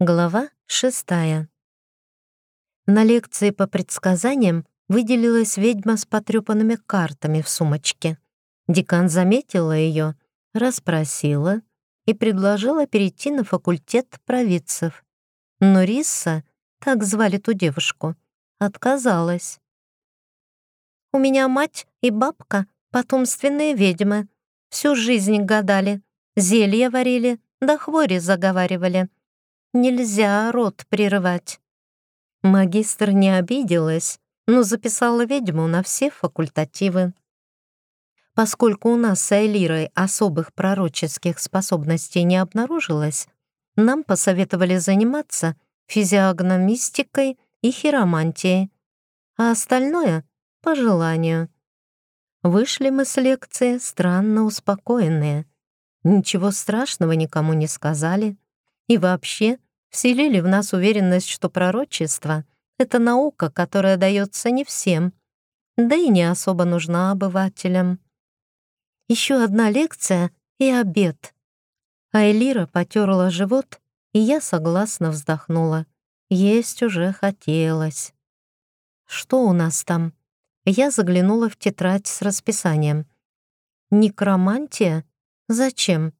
Глава 6. На лекции по предсказаниям выделилась ведьма с потрёпанными картами в сумочке. Декан заметила её, расспросила и предложила перейти на факультет провидцев. Но Риса, так звали ту девушку, отказалась. «У меня мать и бабка — потомственные ведьмы. Всю жизнь гадали, зелья варили, да хвори заговаривали», нельзя рот прерывать». Магистр не обиделась, но записала ведьму на все факультативы. Поскольку у нас с Айлирой особых пророческих способностей не обнаружилось, нам посоветовали заниматься физиогномистикой и хиромантией, а остальное — по желанию. Вышли мы с лекции странно успокоенные. Ничего страшного никому не сказали. И вообще вселили в нас уверенность, что пророчество — это наука, которая дается не всем, да и не особо нужна обывателям. Еще одна лекция и обед. Айлира потерла живот, и я согласно вздохнула. Есть уже хотелось. Что у нас там? Я заглянула в тетрадь с расписанием. Некромантия? Зачем?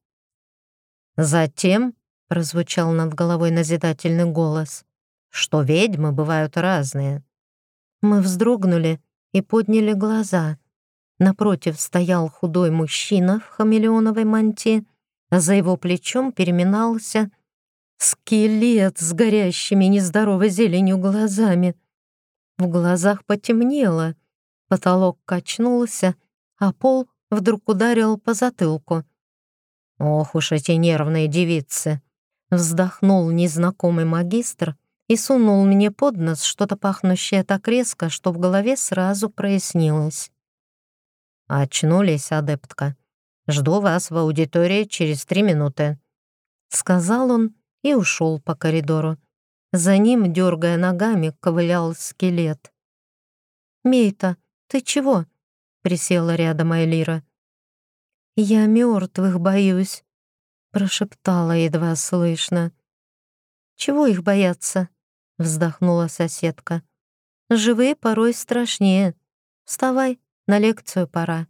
Затем, — прозвучал над головой назидательный голос, — «что ведьмы бывают разные». Мы вздрогнули и подняли глаза. Напротив стоял худой мужчина в хамелеоновой мантии, а за его плечом переминался скелет с горящими нездоровой зеленью глазами. В глазах потемнело, потолок качнулся, а пол вдруг ударил по затылку. «Ох уж эти нервные девицы!» Вздохнул незнакомый магистр и сунул мне под нос что-то пахнущее так резко, что в голове сразу прояснилось. «Очнулись, адептка. Жду вас в аудитории через три минуты», — сказал он и ушел по коридору. За ним, дергая ногами, ковылял скелет. «Мейта, ты чего?» — присела рядом Айлира. «Я мертвых боюсь», прошептала едва слышно. «Чего их бояться?» — вздохнула соседка. «Живые порой страшнее. Вставай, на лекцию пора».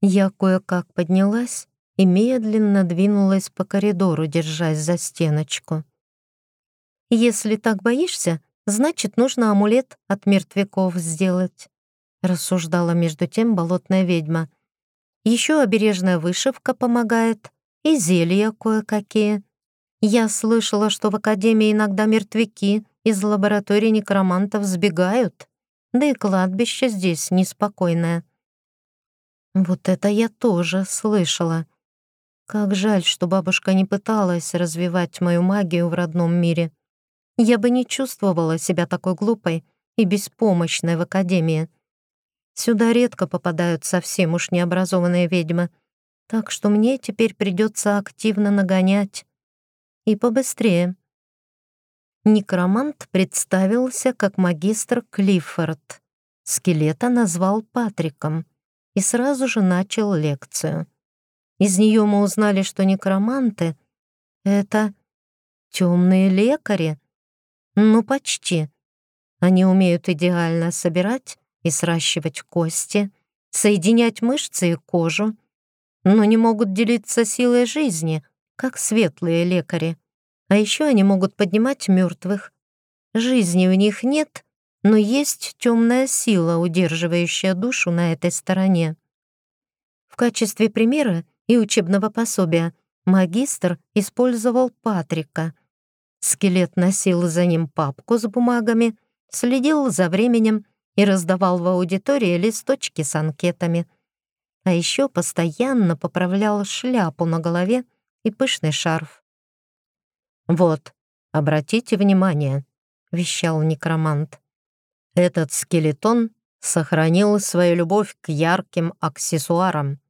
Я кое-как поднялась и медленно двинулась по коридору, держась за стеночку. «Если так боишься, значит, нужно амулет от мертвяков сделать», — рассуждала между тем болотная ведьма — еще обережная вышивка помогает и зелья кое-какие. Я слышала, что в Академии иногда мертвяки из лаборатории некромантов сбегают, да и кладбище здесь неспокойное. Вот это я тоже слышала. Как жаль, что бабушка не пыталась развивать мою магию в родном мире. Я бы не чувствовала себя такой глупой и беспомощной в Академии. Сюда редко попадают совсем уж необразованные ведьмы, так что мне теперь придется активно нагонять. И побыстрее. Некромант представился как магистр Клиффорд. Скелета назвал Патриком и сразу же начал лекцию. Из нее мы узнали, что некроманты — это темные лекари. Ну, почти. Они умеют идеально собирать и сращивать кости, соединять мышцы и кожу, но не могут делиться силой жизни, как светлые лекари. А еще они могут поднимать мертвых. Жизни у них нет, но есть темная сила, удерживающая душу на этой стороне. В качестве примера и учебного пособия магистр использовал Патрика. Скелет носил за ним папку с бумагами, следил за временем и раздавал в аудитории листочки с анкетами. А еще постоянно поправлял шляпу на голове и пышный шарф. «Вот, обратите внимание», — вещал некромант. «Этот скелетон сохранил свою любовь к ярким аксессуарам,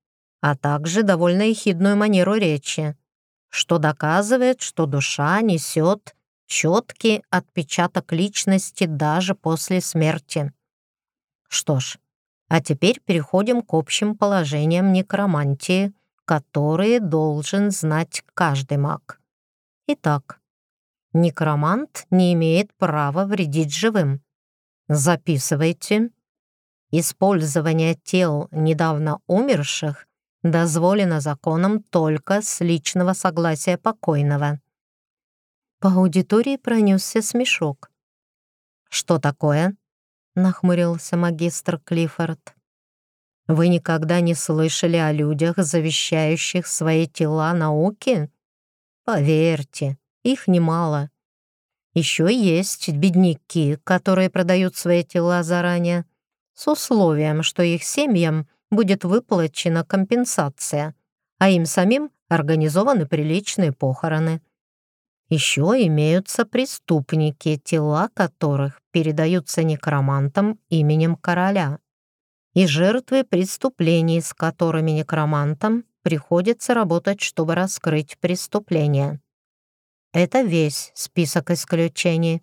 а также довольно ехидную манеру речи, что доказывает, что душа несет четкий отпечаток личности даже после смерти». Что ж, а теперь переходим к общим положениям некромантии, которые должен знать каждый маг. Итак, некромант не имеет права вредить живым. Записывайте. Использование тел недавно умерших дозволено законом только с личного согласия покойного. По аудитории пронесся смешок. «Что такое?» нахмурился магистр Клиффорд. Вы никогда не слышали о людях, завещающих свои тела науке? Поверьте, их немало. Еще есть бедняки, которые продают свои тела заранее, с условием, что их семьям будет выплачена компенсация, а им самим организованы приличные похороны. Еще имеются преступники, тела которых передаются некромантам именем короля, и жертвы преступлений, с которыми некромантам приходится работать, чтобы раскрыть преступление. Это весь список исключений.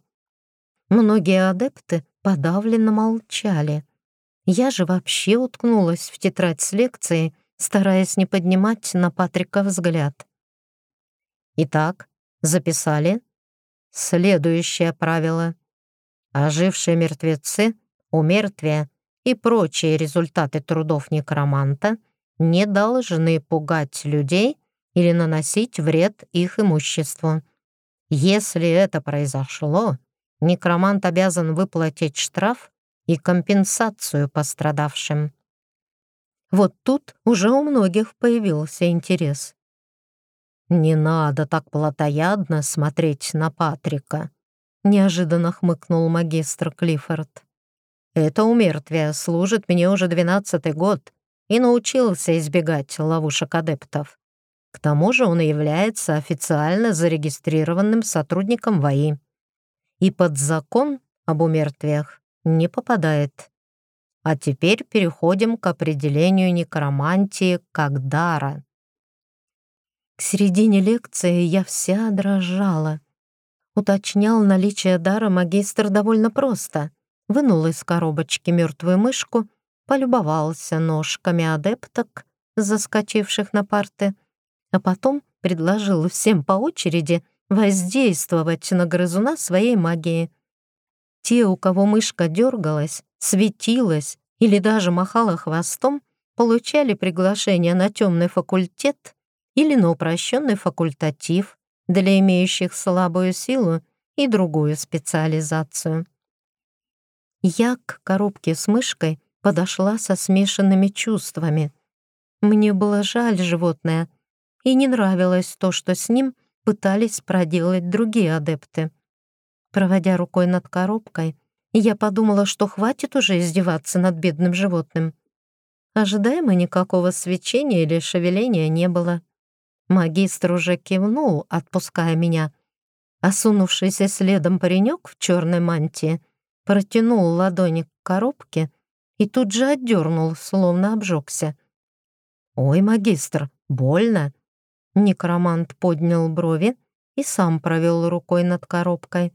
Многие адепты подавленно молчали. Я же вообще уткнулась в тетрадь с лекцией, стараясь не поднимать на Патрика взгляд. Итак, записали. Следующее правило. Ожившие мертвецы, умертвие и прочие результаты трудов некроманта не должны пугать людей или наносить вред их имуществу. Если это произошло, некромант обязан выплатить штраф и компенсацию пострадавшим. Вот тут уже у многих появился интерес. «Не надо так плотоядно смотреть на Патрика», — неожиданно хмыкнул магистр Клиффорд. «Это умертвие служит мне уже двенадцатый год и научился избегать ловушек адептов. К тому же он является официально зарегистрированным сотрудником ВАИ. И под закон об умертвиях не попадает. А теперь переходим к определению некромантии как дара. К середине лекции я вся дрожала. Уточнял наличие дара магистр довольно просто. Вынул из коробочки мертвую мышку, полюбовался ножками адепток, заскочивших на парты, а потом предложил всем по очереди воздействовать на грызуна своей магией. Те, у кого мышка дергалась, светилась или даже махала хвостом, получали приглашение на темный факультет или на упрощенный факультатив для имеющих слабую силу и другую специализацию. Я к коробке с мышкой подошла со смешанными чувствами. Мне было жаль животное, и не нравилось то, что с ним пытались проделать другие адепты. Проводя рукой над коробкой, я подумала, что хватит уже издеваться над бедным животным. Ожидаемо никакого свечения или шевеления не было. Магистр уже кивнул, отпуская меня. Осунувшийся следом паренек в черной мантии протянул ладони к коробке и тут же отдернул, словно обжегся. «Ой, магистр, больно!» Некромант поднял брови и сам провел рукой над коробкой.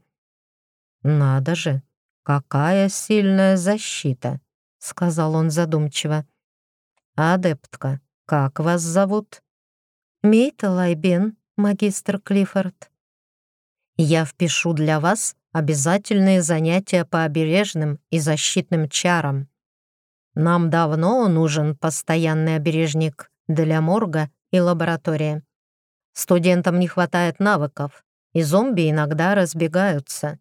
«Надо же, какая сильная защита!» — сказал он задумчиво. «Адептка, как вас зовут?» Мейта Лайбен, магистр Клиффорд. Я впишу для вас обязательные занятия по обережным и защитным чарам. Нам давно нужен постоянный обережник для морга и лаборатории. Студентам не хватает навыков, и зомби иногда разбегаются.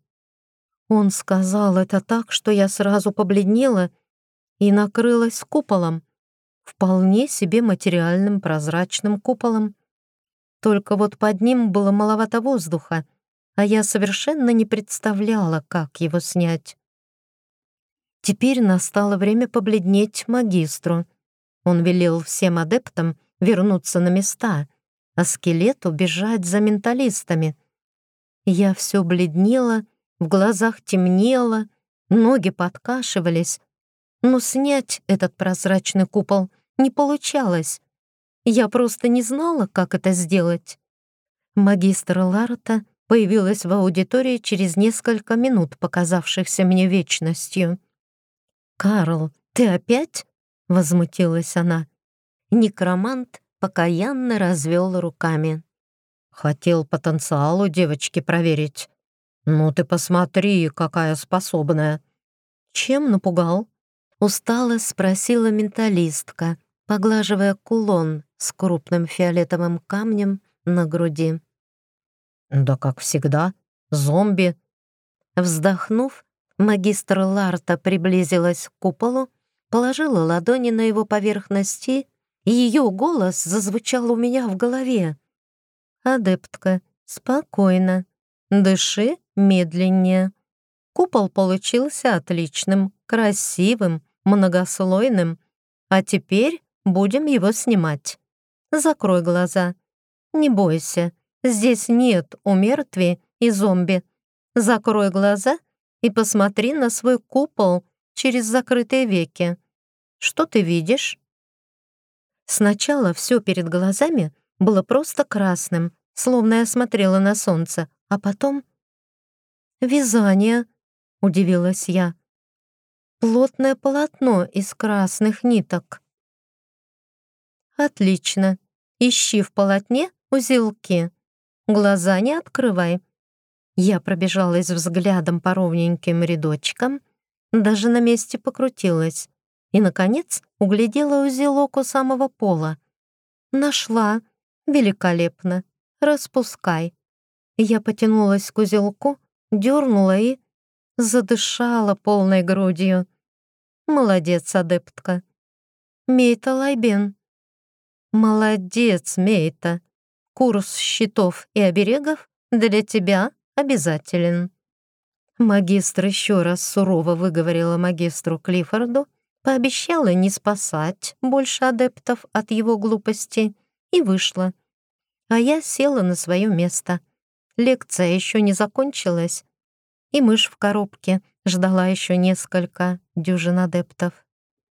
Он сказал это так, что я сразу побледнела и накрылась куполом вполне себе материальным прозрачным куполом. Только вот под ним было маловато воздуха, а я совершенно не представляла, как его снять. Теперь настало время побледнеть магистру. Он велел всем адептам вернуться на места, а скелету бежать за менталистами. Я все бледнела, в глазах темнело, ноги подкашивались, но снять этот прозрачный купол не получалось. Я просто не знала, как это сделать. Магистр Ларта появилась в аудитории через несколько минут, показавшихся мне вечностью. «Карл, ты опять?» — возмутилась она. Некромант покаянно развел руками. «Хотел потенциал у девочки проверить. Ну ты посмотри, какая способная!» «Чем напугал?» Устало спросила менталистка, поглаживая кулон с крупным фиолетовым камнем на груди. «Да как всегда, зомби!» Вздохнув, магистр Ларта приблизилась к куполу, положила ладони на его поверхности, и ее голос зазвучал у меня в голове. «Адептка, спокойно, дыши медленнее». Купол получился отличным, красивым, многослойным. А теперь будем его снимать. Закрой глаза. Не бойся, здесь нет у мертвей и зомби. Закрой глаза и посмотри на свой купол через закрытые веки. Что ты видишь? Сначала все перед глазами было просто красным, словно я смотрела на солнце, а потом... «Вязание», — удивилась я плотное полотно из красных ниток. Отлично. Ищи в полотне узелки. Глаза не открывай. Я пробежалась взглядом по ровненьким рядочкам, даже на месте покрутилась и, наконец, углядела узелок у самого пола. Нашла. Великолепно. Распускай. Я потянулась к узелку, дернула и задышала полной грудью. Молодец, адептка. Мейта Лайбен. Молодец, Мейта. Курс щитов и оберегов для тебя обязателен. Магистр еще раз сурово выговорила магистру Клиффорду, пообещала не спасать больше адептов от его глупости и вышла. А я села на свое место. Лекция еще не закончилась, и мышь в коробке — ждала еще несколько дюжин адептов.